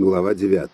Глава 9.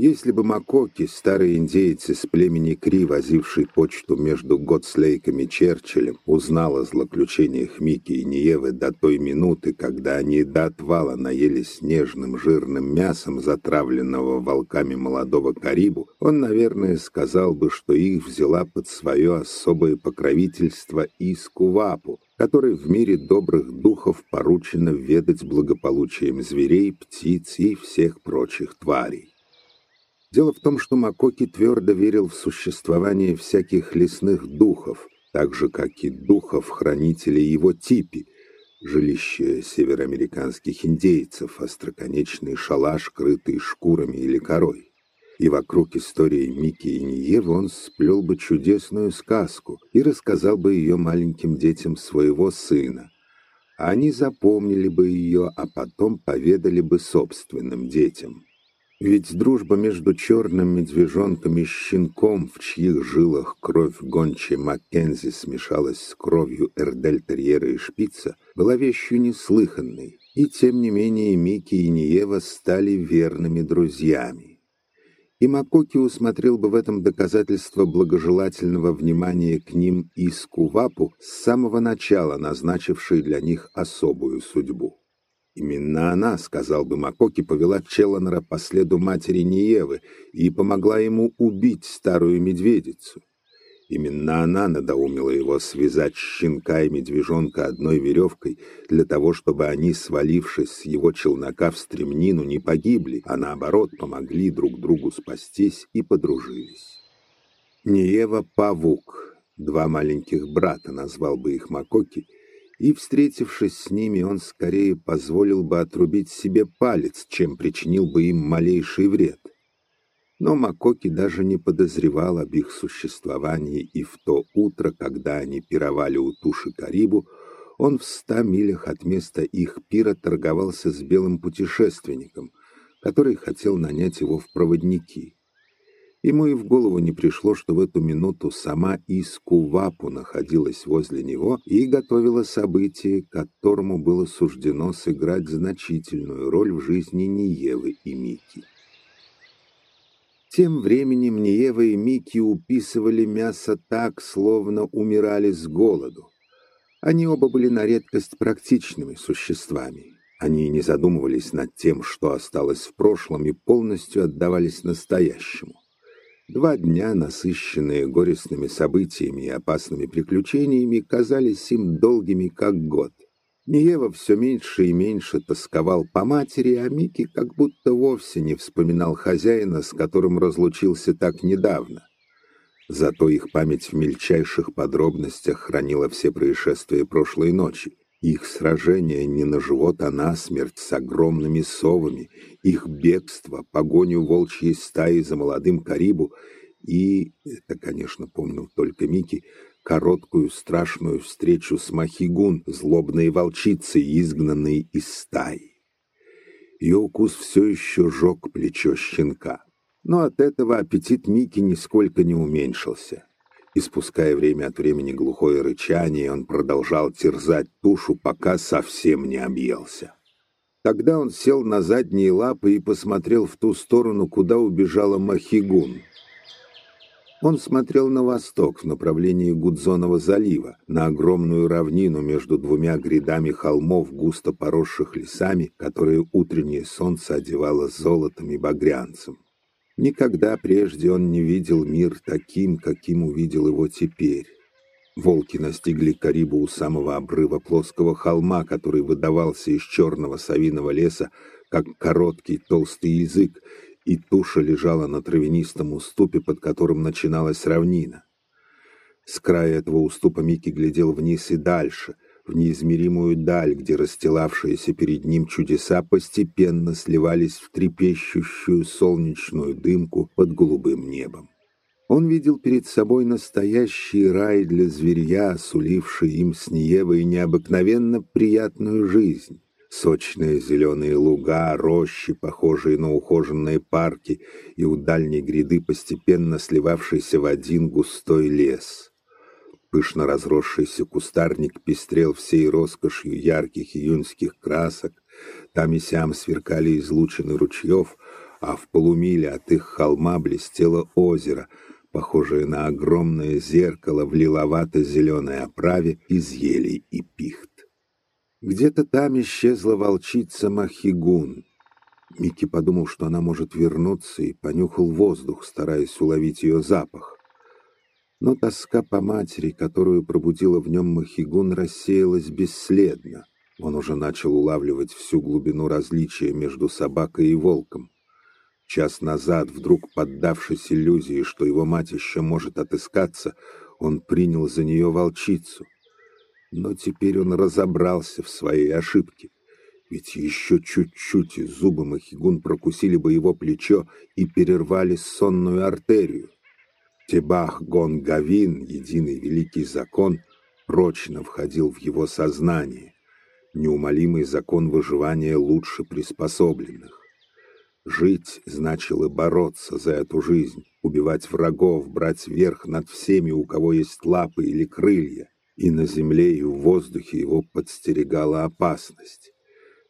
Если бы Макоки, старый индеец из племени Кри, возивший почту между Готслейком и Черчиллем, узнал о злоключениях Мики и Ниевы до той минуты, когда они до отвала наелись нежным жирным мясом, затравленного волками молодого Карибу, он, наверное, сказал бы, что их взяла под свое особое покровительство Искувапу, которой в мире добрых духов поручено ведать благополучием зверей, птиц и всех прочих тварей. Дело в том, что Макоки твердо верил в существование всяких лесных духов, так же, как и духов-хранителей его типи, жилище североамериканских индейцев, остроконечный шалаш, крытый шкурами или корой и вокруг истории Мики и Ниевы он сплел бы чудесную сказку и рассказал бы ее маленьким детям своего сына. Они запомнили бы ее, а потом поведали бы собственным детям. Ведь дружба между черным медвежонком и щенком, в чьих жилах кровь гончей Маккензи смешалась с кровью Эрдель-терьера и Шпица, была вещью неслыханной, и тем не менее Микки и Ниева стали верными друзьями и Макоки усмотрел бы в этом доказательство благожелательного внимания к ним и Скувапу с самого начала назначившей для них особую судьбу. Именно она, сказал бы Макоки, повела Челленера по следу матери Ниевы и помогла ему убить старую медведицу. Именно она надоумила его связать щенка и медвежонка одной веревкой для того, чтобы они, свалившись с его челнока в стремнину, не погибли, а наоборот помогли друг другу спастись и подружились. Неева Павук, два маленьких брата, назвал бы их Макоки, и, встретившись с ними, он скорее позволил бы отрубить себе палец, чем причинил бы им малейший вред. Но Макоки даже не подозревал об их существовании, и в то утро, когда они пировали у туши Карибу, он в ста милях от места их пира торговался с белым путешественником, который хотел нанять его в проводники. Ему и в голову не пришло, что в эту минуту сама Искувапу находилась возле него и готовила событие, которому было суждено сыграть значительную роль в жизни Ниевы и Мики. Тем временем Ниева и Мики уписывали мясо так, словно умирали с голоду. Они оба были на редкость практичными существами. Они не задумывались над тем, что осталось в прошлом, и полностью отдавались настоящему. Два дня, насыщенные горестными событиями и опасными приключениями, казались им долгими, как год — Ниева все меньше и меньше тосковал по матери, а Микки как будто вовсе не вспоминал хозяина, с которым разлучился так недавно. Зато их память в мельчайших подробностях хранила все происшествия прошлой ночи. Их сражение не на живот, а на смерть с огромными совами, их бегство, погоню волчьей стаи за молодым Карибу и, это, конечно, помнил только Микки, короткую страшную встречу с Махигун, злобной волчицей, изгнанной из стаи. Ее укус все еще жег плечо щенка. Но от этого аппетит Мики нисколько не уменьшился. Испуская время от времени глухое рычание, он продолжал терзать тушу, пока совсем не объелся. Тогда он сел на задние лапы и посмотрел в ту сторону, куда убежала Махигун. Он смотрел на восток, в направлении Гудзонова залива, на огромную равнину между двумя грядами холмов, густо поросших лесами, которые утреннее солнце одевало золотом и багрянцем. Никогда прежде он не видел мир таким, каким увидел его теперь. Волки настигли Карибу у самого обрыва плоского холма, который выдавался из черного совиного леса, как короткий толстый язык, и туша лежала на травянистом уступе, под которым начиналась равнина. С края этого уступа Микки глядел вниз и дальше, в неизмеримую даль, где расстилавшиеся перед ним чудеса постепенно сливались в трепещущую солнечную дымку под голубым небом. Он видел перед собой настоящий рай для зверья, суливший им с Ниевой необыкновенно приятную жизнь. Сочные зеленые луга, рощи, похожие на ухоженные парки, и у дальней гряды постепенно сливавшийся в один густой лес. Пышно разросшийся кустарник пестрел всей роскошью ярких июньских красок, там и сям сверкали излучины ручьев, а в полумиле от их холма блестело озеро, похожее на огромное зеркало в лиловато-зеленой оправе из елей и пихт. Где-то там исчезла волчица Махигун. Микки подумал, что она может вернуться, и понюхал воздух, стараясь уловить ее запах. Но тоска по матери, которую пробудила в нем Махигун, рассеялась бесследно. Он уже начал улавливать всю глубину различия между собакой и волком. Час назад, вдруг поддавшись иллюзии, что его мать еще может отыскаться, он принял за нее волчицу. Но теперь он разобрался в своей ошибке. Ведь еще чуть-чуть, и зубы Махигун прокусили бы его плечо и перервали сонную артерию. Тебах Гон Гавин, единый великий закон, прочно входил в его сознание. Неумолимый закон выживания лучше приспособленных. Жить значило бороться за эту жизнь, убивать врагов, брать верх над всеми, у кого есть лапы или крылья. И на земле, и в воздухе его подстерегала опасность.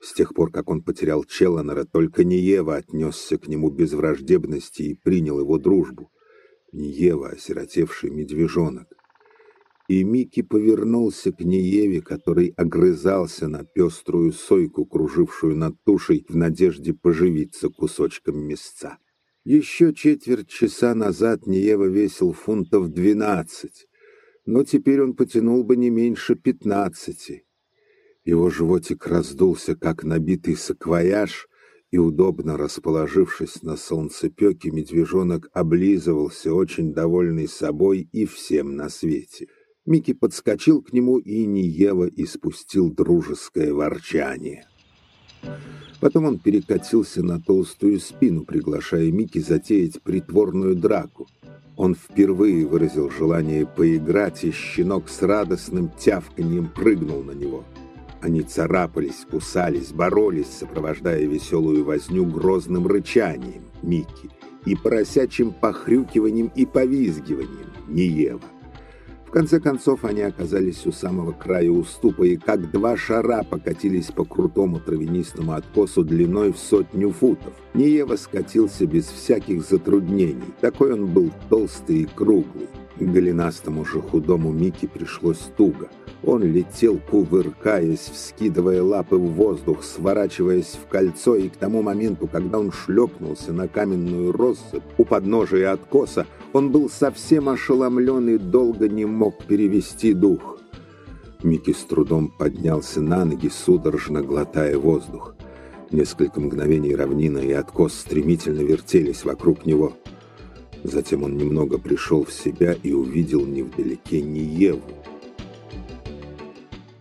С тех пор, как он потерял Челленера, только Ниева отнесся к нему без враждебности и принял его дружбу. Ниева, осиротевший медвежонок. И Микки повернулся к Ниеве, который огрызался на пеструю сойку, кружившую над тушей, в надежде поживиться кусочком мясца. Еще четверть часа назад Ниева весил фунтов двенадцать, но теперь он потянул бы не меньше пятнадцати. Его животик раздулся, как набитый саквояж, и, удобно расположившись на солнцепеке, медвежонок облизывался, очень довольный собой и всем на свете. Микки подскочил к нему, и Ниева испустил дружеское ворчание. Потом он перекатился на толстую спину, приглашая Микки затеять притворную драку. Он впервые выразил желание поиграть, и щенок с радостным тявканьем прыгнул на него — они царапались, кусались, боролись, сопровождая веселую возню грозным рычанием Микки и поросячьим похрюкиванием и повизгиванием Ниева. В конце концов они оказались у самого края уступа и как два шара покатились по крутому травянистому откосу длиной в сотню футов. Ниева скатился без всяких затруднений. Такой он был толстый и круглый. Голенастому же худому Микки пришлось туго. Он летел, кувыркаясь, вскидывая лапы в воздух, сворачиваясь в кольцо, и к тому моменту, когда он шлепнулся на каменную россыпь у подножия откоса, он был совсем ошеломлен и долго не мог перевести дух. Микки с трудом поднялся на ноги, судорожно глотая воздух. Несколько мгновений равнина и откос стремительно вертелись вокруг него. Затем он немного пришел в себя и увидел невдалеке Ниеву.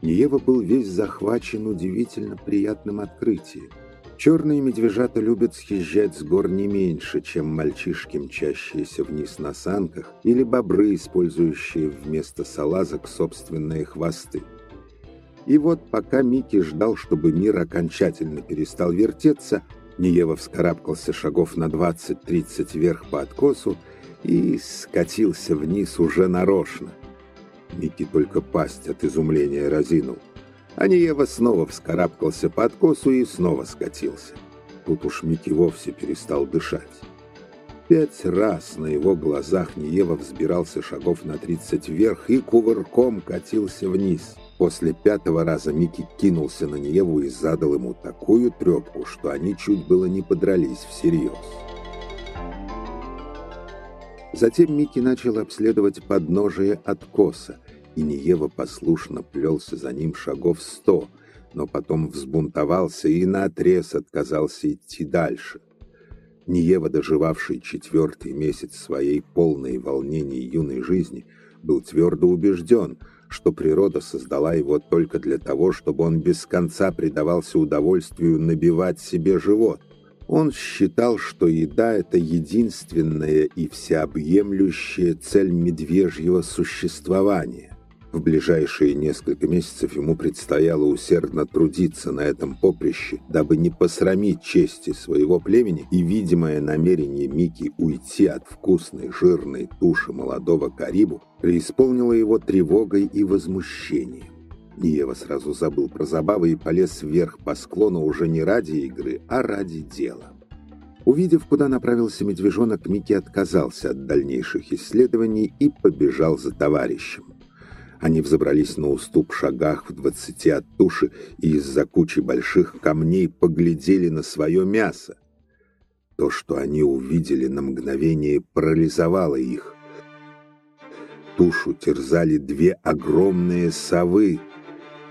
Ниева был весь захвачен удивительно приятным открытием. Черные медвежата любят съезжать с гор не меньше, чем мальчишки, мчащиеся вниз на санках, или бобры, использующие вместо салазок собственные хвосты. И вот пока Микки ждал, чтобы мир окончательно перестал вертеться, Ниева вскарабкался шагов на 20-30 вверх по откосу и скатился вниз уже нарочно. Микки только пасть от изумления разинул. А Ниева снова вскарабкался по откосу и снова скатился. Тут уж Микки вовсе перестал дышать. Пять раз на его глазах Ниева взбирался шагов на тридцать вверх и кувырком катился вниз. После пятого раза Микки кинулся на Ниеву и задал ему такую трепку, что они чуть было не подрались всерьез. Затем Микки начал обследовать подножие откоса, и Ниева послушно плелся за ним шагов сто, но потом взбунтовался и наотрез отказался идти дальше. Ниева, доживавший четвертый месяц своей полной волнений юной жизни, был твердо убежден, что природа создала его только для того, чтобы он без конца предавался удовольствию набивать себе живот. Он считал, что еда – это единственная и всеобъемлющая цель медвежьего существования. В ближайшие несколько месяцев ему предстояло усердно трудиться на этом поприще, дабы не посрамить чести своего племени, и видимое намерение Мики уйти от вкусной жирной туши молодого Карибу преисполнило его тревогой и возмущением. Ниева сразу забыл про забавы и полез вверх по склону уже не ради игры, а ради дела. Увидев, куда направился медвежонок, Микки отказался от дальнейших исследований и побежал за товарищем. Они взобрались на уступ шагах в двадцати от туши и из-за кучи больших камней поглядели на свое мясо. То, что они увидели на мгновение, парализовало их. Тушу терзали две огромные совы.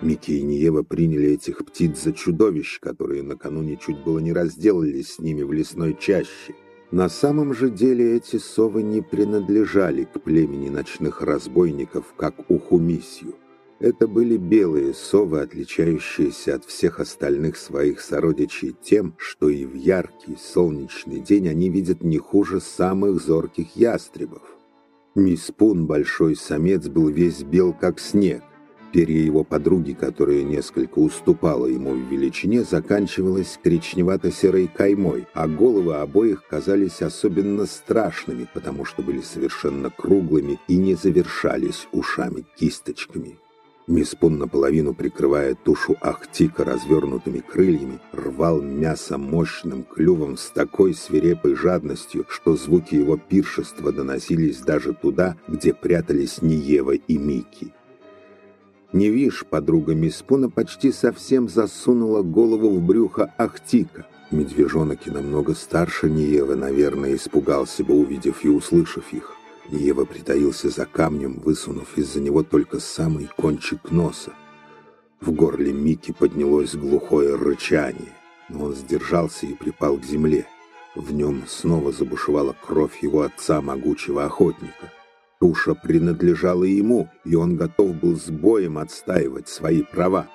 Микки и Ниева приняли этих птиц за чудовищ, которые накануне чуть было не разделались с ними в лесной чаще. На самом же деле эти совы не принадлежали к племени ночных разбойников, как у Хумисью. Это были белые совы, отличающиеся от всех остальных своих сородичей тем, что и в яркий солнечный день они видят не хуже самых зорких ястребов. Миспун, большой самец, был весь бел, как снег, Перья его подруги, которая несколько уступала ему в величине, заканчивалась коричневато-серой каймой, а головы обоих казались особенно страшными, потому что были совершенно круглыми и не завершались ушами-кисточками. Миспун, наполовину прикрывая тушу Ахтика развернутыми крыльями, рвал мясо мощным клювом с такой свирепой жадностью, что звуки его пиршества доносились даже туда, где прятались Ниева и Мики. Не вишь, подруга Миспуна почти совсем засунула голову в брюхо Ахтика. Медвежонок и намного старше Ниевы, наверное, испугался бы, увидев и услышав их. Ниева притаился за камнем, высунув из-за него только самый кончик носа. В горле Мики поднялось глухое рычание, но он сдержался и припал к земле. В нем снова забушевала кровь его отца, могучего охотника. Туша принадлежала ему, и он готов был с боем отстаивать свои права.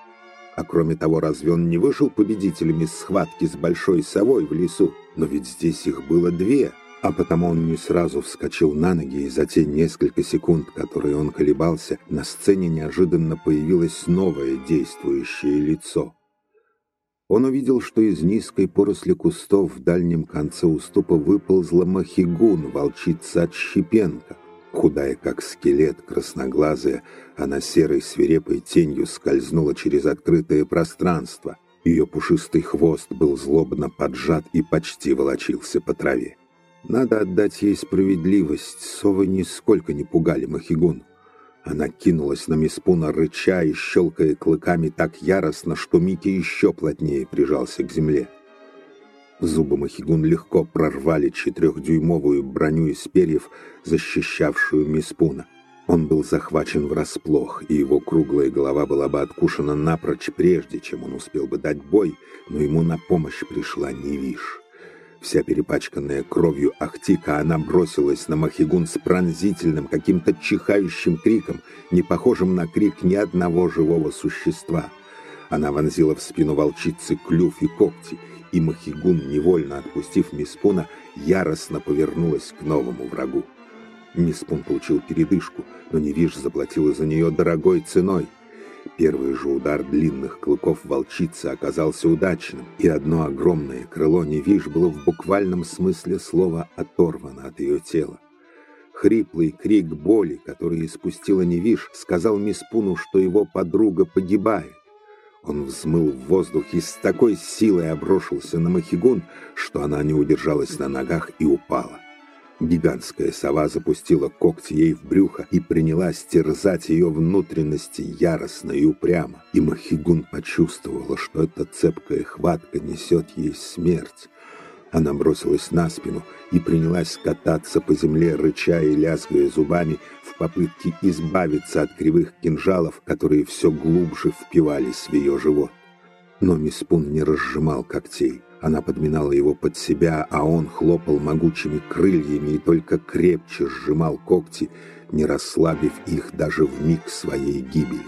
А кроме того, разве он не вышел победителем из схватки с большой совой в лесу? Но ведь здесь их было две, а потому он не сразу вскочил на ноги, и за те несколько секунд, которые он колебался, на сцене неожиданно появилось новое действующее лицо. Он увидел, что из низкой поросли кустов в дальнем конце уступа выползла Махигун, волчица от Щепенко. Худая, как скелет, красноглазая, она серой свирепой тенью скользнула через открытое пространство. Ее пушистый хвост был злобно поджат и почти волочился по траве. Надо отдать ей справедливость, совы нисколько не пугали Махигун. Она кинулась на Миспуна, рыча и щелкая клыками так яростно, что Микки еще плотнее прижался к земле. Зубы Махигун легко прорвали четырехдюймовую броню из перьев, защищавшую Миспуна. Он был захвачен врасплох, и его круглая голова была бы откушена напрочь, прежде чем он успел бы дать бой, но ему на помощь пришла Невиш. Вся перепачканная кровью Ахтика, она бросилась на Махигун с пронзительным, каким-то чихающим криком, не похожим на крик ни одного живого существа. Она вонзила в спину волчицы клюв и когти — и Махигун, невольно отпустив Миспуна, яростно повернулась к новому врагу. Миспун получил передышку, но Невиш заплатила за нее дорогой ценой. Первый же удар длинных клыков волчицы оказался удачным, и одно огромное крыло Невиш было в буквальном смысле слова оторвано от ее тела. Хриплый крик боли, который испустила Невиш, сказал Миспуну, что его подруга погибает. Он взмыл в воздух и с такой силой обрушился на Махигун, что она не удержалась на ногах и упала. Гигантская сова запустила когти ей в брюхо и принялась терзать ее внутренности яростно и упрямо. И Махигун почувствовала, что эта цепкая хватка несет ей смерть. Она бросилась на спину и принялась кататься по земле, рыча и лязгая зубами в попытке избавиться от кривых кинжалов, которые все глубже впивались в ее живот. Но Миспун не разжимал когтей. Она подминала его под себя, а он хлопал могучими крыльями и только крепче сжимал когти, не расслабив их даже в миг своей гибели.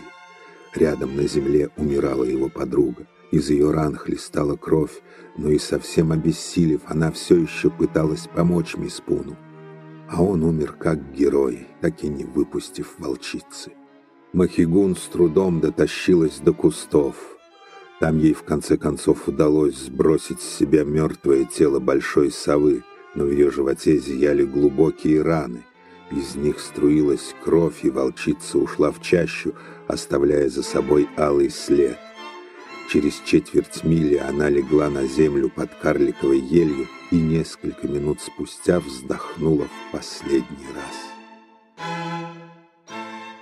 Рядом на земле умирала его подруга. Из ее ран хлестала кровь, но и совсем обессилев, она все еще пыталась помочь Миспуну. А он умер как герой, так и не выпустив волчицы. Махигун с трудом дотащилась до кустов. Там ей в конце концов удалось сбросить с себя мертвое тело большой совы, но в ее животе зияли глубокие раны. Из них струилась кровь, и волчица ушла в чащу, оставляя за собой алый след. Через четверть мили она легла на землю под карликовой елью и несколько минут спустя вздохнула в последний раз.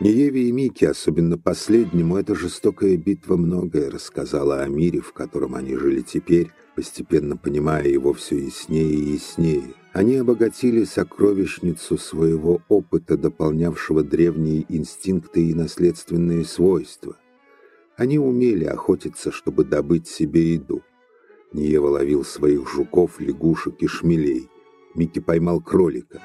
Нееве и Мике, особенно последнему, эта жестокая битва многое рассказала о мире, в котором они жили теперь, постепенно понимая его все яснее и яснее. Они обогатили сокровищницу своего опыта, дополнявшего древние инстинкты и наследственные свойства. Они умели охотиться, чтобы добыть себе еду. Ниева ловил своих жуков, лягушек и шмелей. Микки поймал кролика.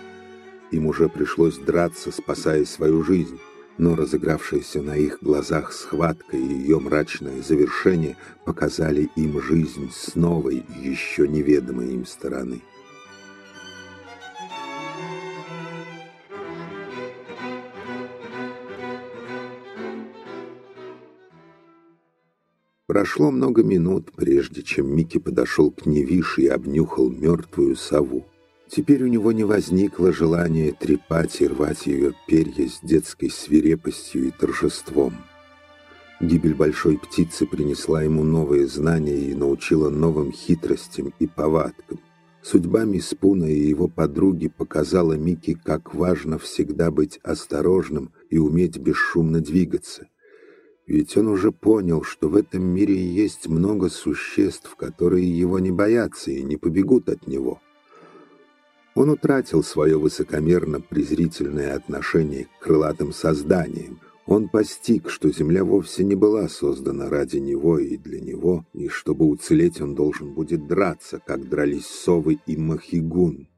Им уже пришлось драться, спасая свою жизнь но разыгравшаяся на их глазах схватка и ее мрачное завершение показали им жизнь с новой, еще неведомой им стороны. Прошло много минут, прежде чем Микки подошел к Невише и обнюхал мертвую сову. Теперь у него не возникло желания трепать и рвать ее перья с детской свирепостью и торжеством. Гибель большой птицы принесла ему новые знания и научила новым хитростям и повадкам. Судьба Миспуна и его подруги показала Микки, как важно всегда быть осторожным и уметь бесшумно двигаться. Ведь он уже понял, что в этом мире есть много существ, которые его не боятся и не побегут от него. Он утратил свое высокомерно-презрительное отношение к крылатым созданиям. Он постиг, что Земля вовсе не была создана ради него и для него, и чтобы уцелеть он должен будет драться, как дрались совы и махигун.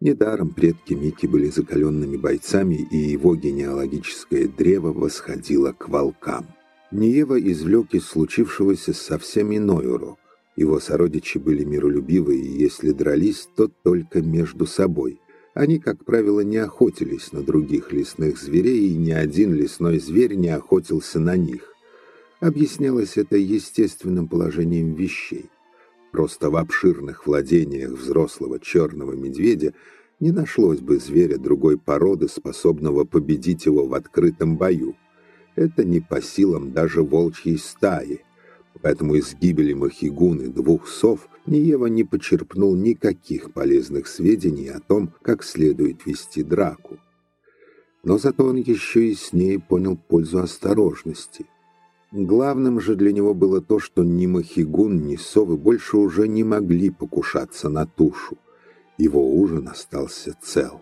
Недаром предки Мики были закаленными бойцами, и его генеалогическое древо восходило к волкам. Ниева извлек из случившегося совсем иной урок. Его сородичи были миролюбивы, и если дрались, то только между собой. Они, как правило, не охотились на других лесных зверей, и ни один лесной зверь не охотился на них. Объяснялось это естественным положением вещей. Просто в обширных владениях взрослого черного медведя не нашлось бы зверя другой породы, способного победить его в открытом бою. Это не по силам даже волчьей стаи – Поэтому из гибели Махигуны двух сов Ниева не почерпнул никаких полезных сведений о том, как следует вести драку. Но зато он еще и с ней понял пользу осторожности. Главным же для него было то, что ни Махигун, ни совы больше уже не могли покушаться на тушу. Его ужин остался цел.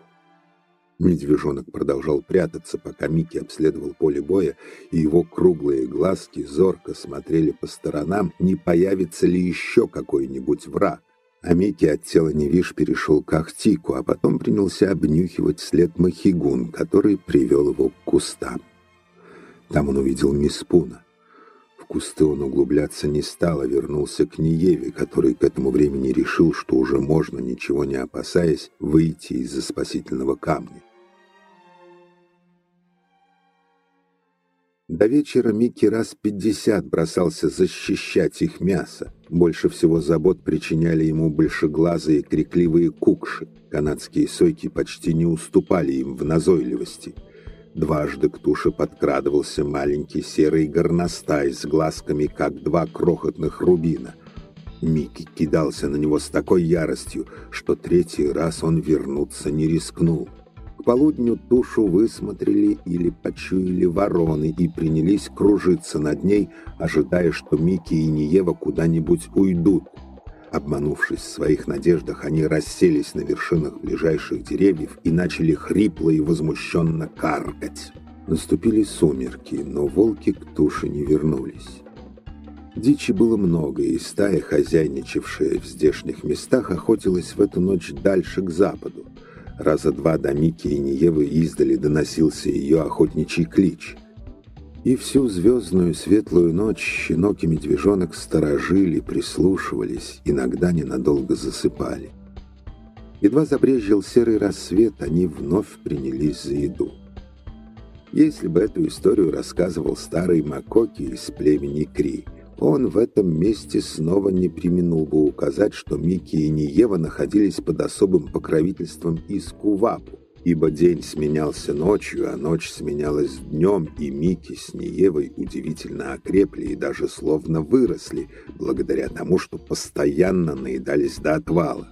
Медвежонок продолжал прятаться, пока Микки обследовал поле боя, и его круглые глазки зорко смотрели по сторонам, не появится ли еще какой-нибудь враг. А Микки от тела Невиш перешел к Ахтику, а потом принялся обнюхивать след Махигун, который привел его к кустам. Там он увидел Миспуна. В кусты он углубляться не стал, а вернулся к Ниеве, который к этому времени решил, что уже можно, ничего не опасаясь, выйти из-за спасительного камня. До вечера Микки раз пятьдесят бросался защищать их мясо. Больше всего забот причиняли ему большеглазые крикливые кукши. Канадские сойки почти не уступали им в назойливости. Дважды к туше подкрадывался маленький серый горностай с глазками, как два крохотных рубина. Микки кидался на него с такой яростью, что третий раз он вернуться не рискнул. Полудню тушу высмотрели или почуяли вороны и принялись кружиться над ней, ожидая, что Микки и Ниева куда-нибудь уйдут. Обманувшись в своих надеждах, они расселись на вершинах ближайших деревьев и начали хрипло и возмущенно каркать. Наступили сумерки, но волки к туше не вернулись. Дичи было много, и стая, хозяйничавшая в здешних местах, охотилась в эту ночь дальше к западу. Раза два до Мики и Ниевы издали доносился ее охотничий клич. И всю звездную светлую ночь щенок и медвежонок сторожили, прислушивались, иногда ненадолго засыпали. Едва забрезжил серый рассвет, они вновь принялись за еду. Если бы эту историю рассказывал старый Макоки из племени Кри, он в этом месте снова не применул бы указать, что Микки и Ниева находились под особым покровительством Искувапу, ибо день сменялся ночью, а ночь сменялась днем, и Микки с Ниевой удивительно окрепли и даже словно выросли, благодаря тому, что постоянно наедались до отвала.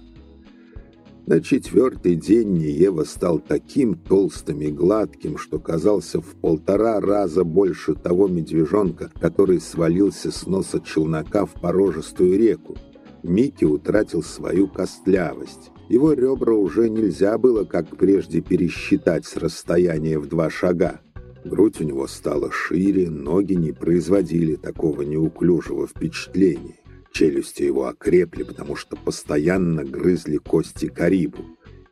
На четвертый день Ниева стал таким толстым и гладким, что казался в полтора раза больше того медвежонка, который свалился с носа челнока в порожистую реку. Микки утратил свою костлявость. Его ребра уже нельзя было, как прежде, пересчитать с расстояния в два шага. Грудь у него стала шире, ноги не производили такого неуклюжего впечатления. Челюсти его окрепли, потому что постоянно грызли кости Карибу.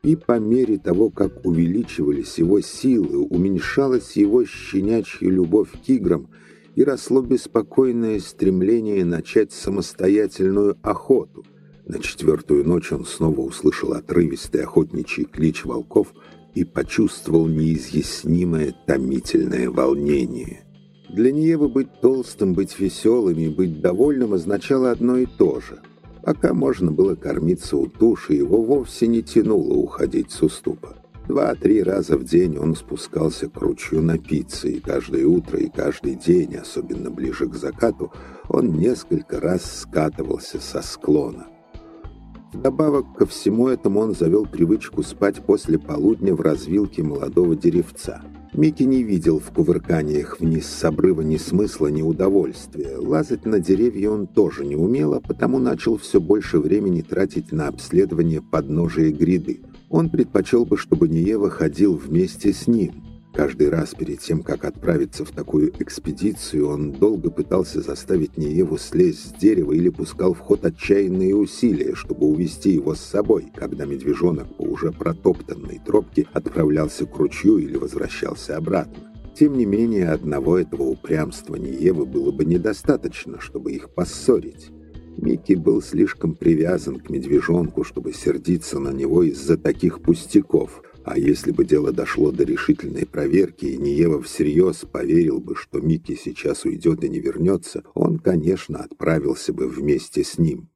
И по мере того, как увеличивались его силы, уменьшалась его щенячья любовь к играм и росло беспокойное стремление начать самостоятельную охоту. На четвертую ночь он снова услышал отрывистый охотничий клич волков и почувствовал неизъяснимое томительное волнение. Для Ниевы быть толстым, быть веселым и быть довольным означало одно и то же. Пока можно было кормиться у туши, его вовсе не тянуло уходить с уступа. Два-три раза в день он спускался к ручью напиться, и каждое утро и каждый день, особенно ближе к закату, он несколько раз скатывался со склона. Вдобавок ко всему этому он завел привычку спать после полудня в развилке молодого деревца – Микки не видел в кувырканиях вниз с обрыва ни смысла, ни удовольствия. Лазать на деревья он тоже не умел, а потому начал все больше времени тратить на обследование подножия гряды. Он предпочел бы, чтобы Ниева ходил вместе с ним – Каждый раз перед тем, как отправиться в такую экспедицию, он долго пытался заставить Нееву слезть с дерева или пускал в ход отчаянные усилия, чтобы увести его с собой, когда медвежонок по уже протоптанной тропке отправлялся к ручью или возвращался обратно. Тем не менее, одного этого упрямства Неевы было бы недостаточно, чтобы их поссорить. Микки был слишком привязан к медвежонку, чтобы сердиться на него из-за таких пустяков – а если бы дело дошло до решительной проверки, и Ниева всерьез поверил бы, что Микки сейчас уйдет и не вернется, он, конечно, отправился бы вместе с ним.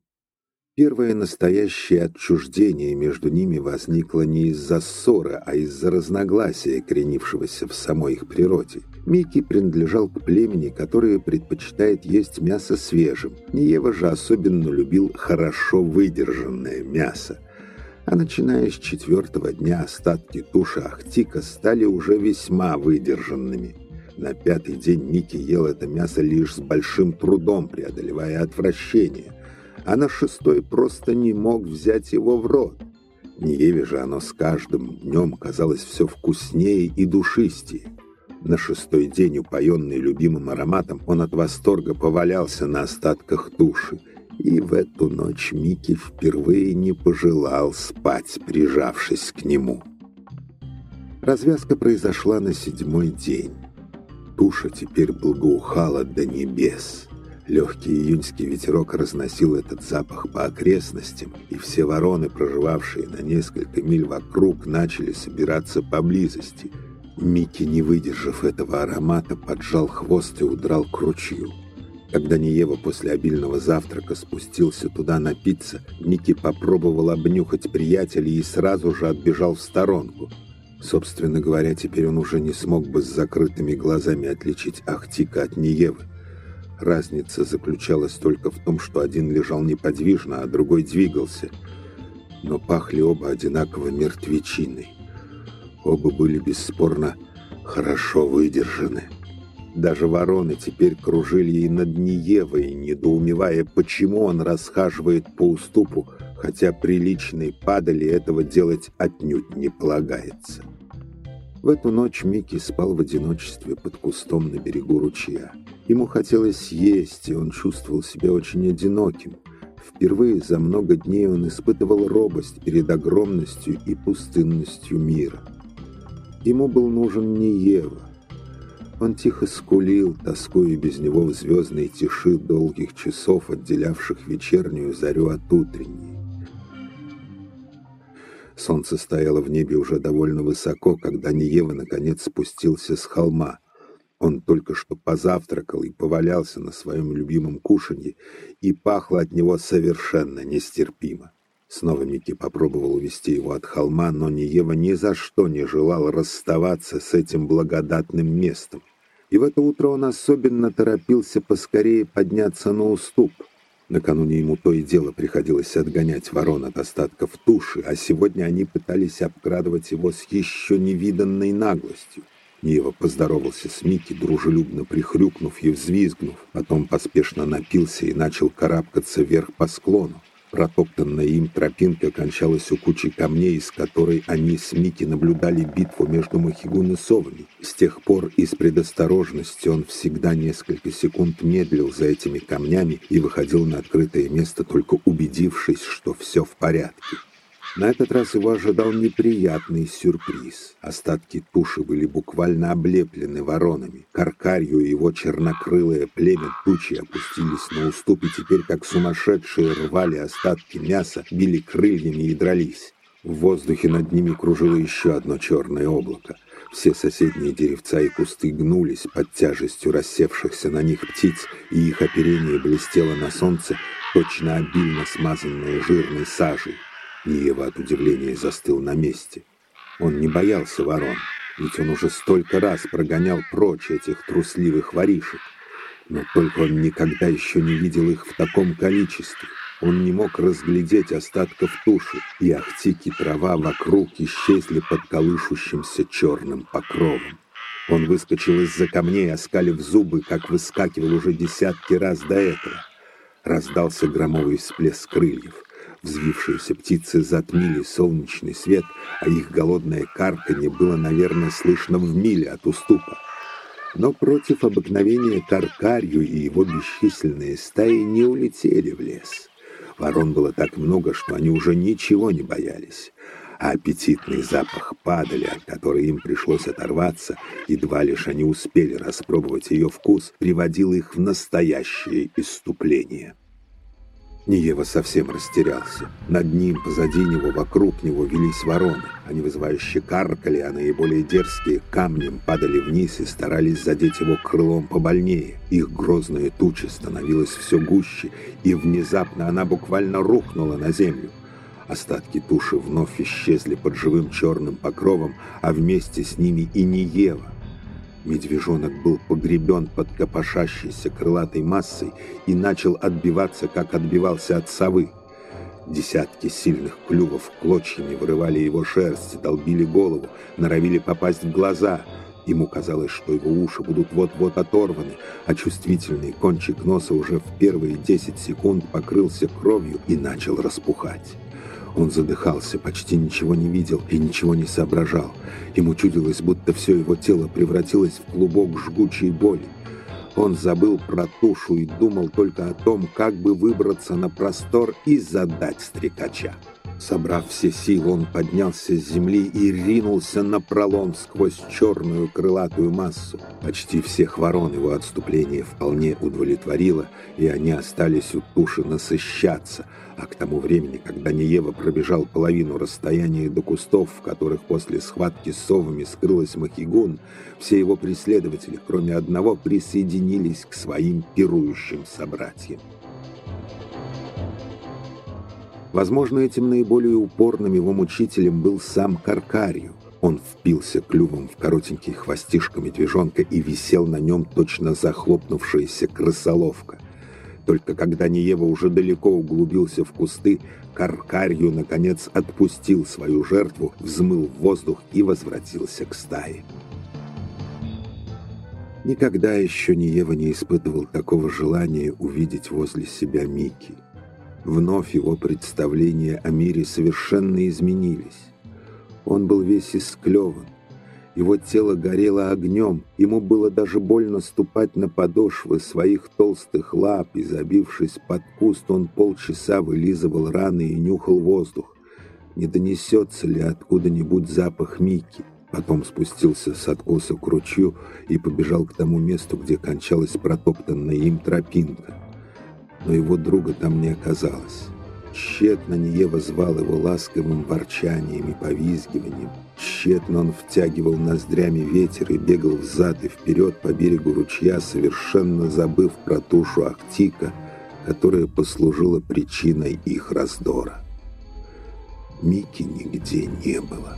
Первое настоящее отчуждение между ними возникло не из-за ссоры, а из-за разногласия, коренившегося в самой их природе. Микки принадлежал к племени, которое предпочитает есть мясо свежим. Ниева же особенно любил хорошо выдержанное мясо а начиная с четвертого дня остатки туши Ахтика стали уже весьма выдержанными. На пятый день Микки ел это мясо лишь с большим трудом, преодолевая отвращение, а на шестой просто не мог взять его в рот. Ниеве же оно с каждым днем казалось все вкуснее и душистее. На шестой день, упоенный любимым ароматом, он от восторга повалялся на остатках туши – и в эту ночь Микки впервые не пожелал спать, прижавшись к нему. Развязка произошла на седьмой день. Туша теперь благоухала до небес. Легкий июньский ветерок разносил этот запах по окрестностям, и все вороны, проживавшие на несколько миль вокруг, начали собираться поблизости. Микки, не выдержав этого аромата, поджал хвост и удрал к ручью. Когда Ниева после обильного завтрака спустился туда напиться, Ники попробовал обнюхать приятеля и сразу же отбежал в сторонку. Собственно говоря, теперь он уже не смог бы с закрытыми глазами отличить Ахтика от Ниевы. Разница заключалась только в том, что один лежал неподвижно, а другой двигался. Но пахли оба одинаково мертвечиной. Оба были бесспорно хорошо выдержаны. Даже вороны теперь кружили и над Ниевой, недоумевая, почему он расхаживает по уступу, хотя приличной падали этого делать отнюдь не полагается. В эту ночь Микки спал в одиночестве под кустом на берегу ручья. Ему хотелось есть, и он чувствовал себя очень одиноким. Впервые за много дней он испытывал робость перед огромностью и пустынностью мира. Ему был нужен не Ева, он тихо скулил, тоскуя без него в звездной тиши долгих часов, отделявших вечернюю зарю от утренней. Солнце стояло в небе уже довольно высоко, когда Ниева наконец спустился с холма. Он только что позавтракал и повалялся на своем любимом кушанье, и пахло от него совершенно нестерпимо. Снова Микки попробовал увести его от холма, но Ниева ни за что не желал расставаться с этим благодатным местом. И в это утро он особенно торопился поскорее подняться на уступ — Накануне ему то и дело приходилось отгонять ворон от остатков туши, а сегодня они пытались обкрадывать его с еще невиданной наглостью. Ниева поздоровался с Микки, дружелюбно прихрюкнув и взвизгнув, потом поспешно напился и начал карабкаться вверх по склону. Протоптанная им тропинка кончалась у кучи камней, из которой они с Мики наблюдали битву между Махигун и совами. С тех пор из предосторожности он всегда несколько секунд медлил за этими камнями и выходил на открытое место, только убедившись, что все в порядке. На этот раз его ожидал неприятный сюрприз. Остатки туши были буквально облеплены воронами. Каркарью и его чернокрылое племя тучи опустились на уступ и теперь, как сумасшедшие, рвали остатки мяса, били крыльями и дрались. В воздухе над ними кружило еще одно черное облако. Все соседние деревца и кусты гнулись под тяжестью рассевшихся на них птиц, и их оперение блестело на солнце, точно обильно смазанное жирной сажей. Ниева от удивления застыл на месте. Он не боялся ворон, ведь он уже столько раз прогонял прочь этих трусливых воришек. Но только он никогда еще не видел их в таком количестве. Он не мог разглядеть остатков туши, и ахтики трава вокруг исчезли под колышущимся черным покровом. Он выскочил из-за камней, оскалив зубы, как выскакивал уже десятки раз до этого. Раздался громовый всплеск крыльев. Взвившиеся птицы затмили солнечный свет, а их голодное карканье было, наверное, слышно в миле от уступа. Но против обыкновения Каркарью и его бесчисленные стаи не улетели в лес. Ворон было так много, что они уже ничего не боялись. А аппетитный запах падали, от которой им пришлось оторваться, едва лишь они успели распробовать ее вкус, приводил их в настоящее иступление. Ниева совсем растерялся. Над ним, позади него, вокруг него велись вороны. Они вызывающе каркали, а наиболее дерзкие камнем падали вниз и старались задеть его крылом побольнее. Их грозная туча становилась все гуще, и внезапно она буквально рухнула на землю. Остатки туши вновь исчезли под живым черным покровом, а вместе с ними и Ниева. Медвежонок был погребен под копошащейся крылатой массой и начал отбиваться, как отбивался от совы. Десятки сильных клювов клочьями вырывали его шерсть, долбили голову, норовили попасть в глаза. Ему казалось, что его уши будут вот-вот оторваны, а чувствительный кончик носа уже в первые десять секунд покрылся кровью и начал распухать. Он задыхался, почти ничего не видел и ничего не соображал. Ему чудилось, будто все его тело превратилось в клубок жгучей боли. Он забыл про тушу и думал только о том, как бы выбраться на простор и задать стрекача. Собрав все силы, он поднялся с земли и ринулся на пролом сквозь черную крылатую массу. Почти всех ворон его отступление вполне удовлетворило, и они остались у туши насыщаться, а к тому времени, когда Неева пробежал половину расстояния до кустов, в которых после схватки с совами скрылась Махигун, все его преследователи, кроме одного, присоединились к своим пирующим собратьям. Возможно, этим наиболее упорным его мучителем был сам Каркарию. Он впился клювом в коротенький хвостишко медвежонка и висел на нем точно захлопнувшаяся крысоловка. Только когда Ниева уже далеко углубился в кусты, Каркарью, наконец, отпустил свою жертву, взмыл в воздух и возвратился к стае. Никогда еще Ниева не испытывал такого желания увидеть возле себя Мики. Вновь его представления о мире совершенно изменились. Он был весь исклеван, его тело горело огнем, ему было даже больно ступать на подошвы своих толстых лап, и, забившись под куст, он полчаса вылизывал раны и нюхал воздух. Не донесется ли откуда-нибудь запах Мики? Потом спустился с откоса к ручью и побежал к тому месту, где кончалась протоптанная им тропинка. Но его друга там не оказалось. Тщетно Ниева звал его ласковым ворчанием и повизгиванием. Тщетно он втягивал ноздрями ветер и бегал взад и вперед по берегу ручья, совершенно забыв про тушу Ахтика, которая послужила причиной их раздора. Мики нигде не было.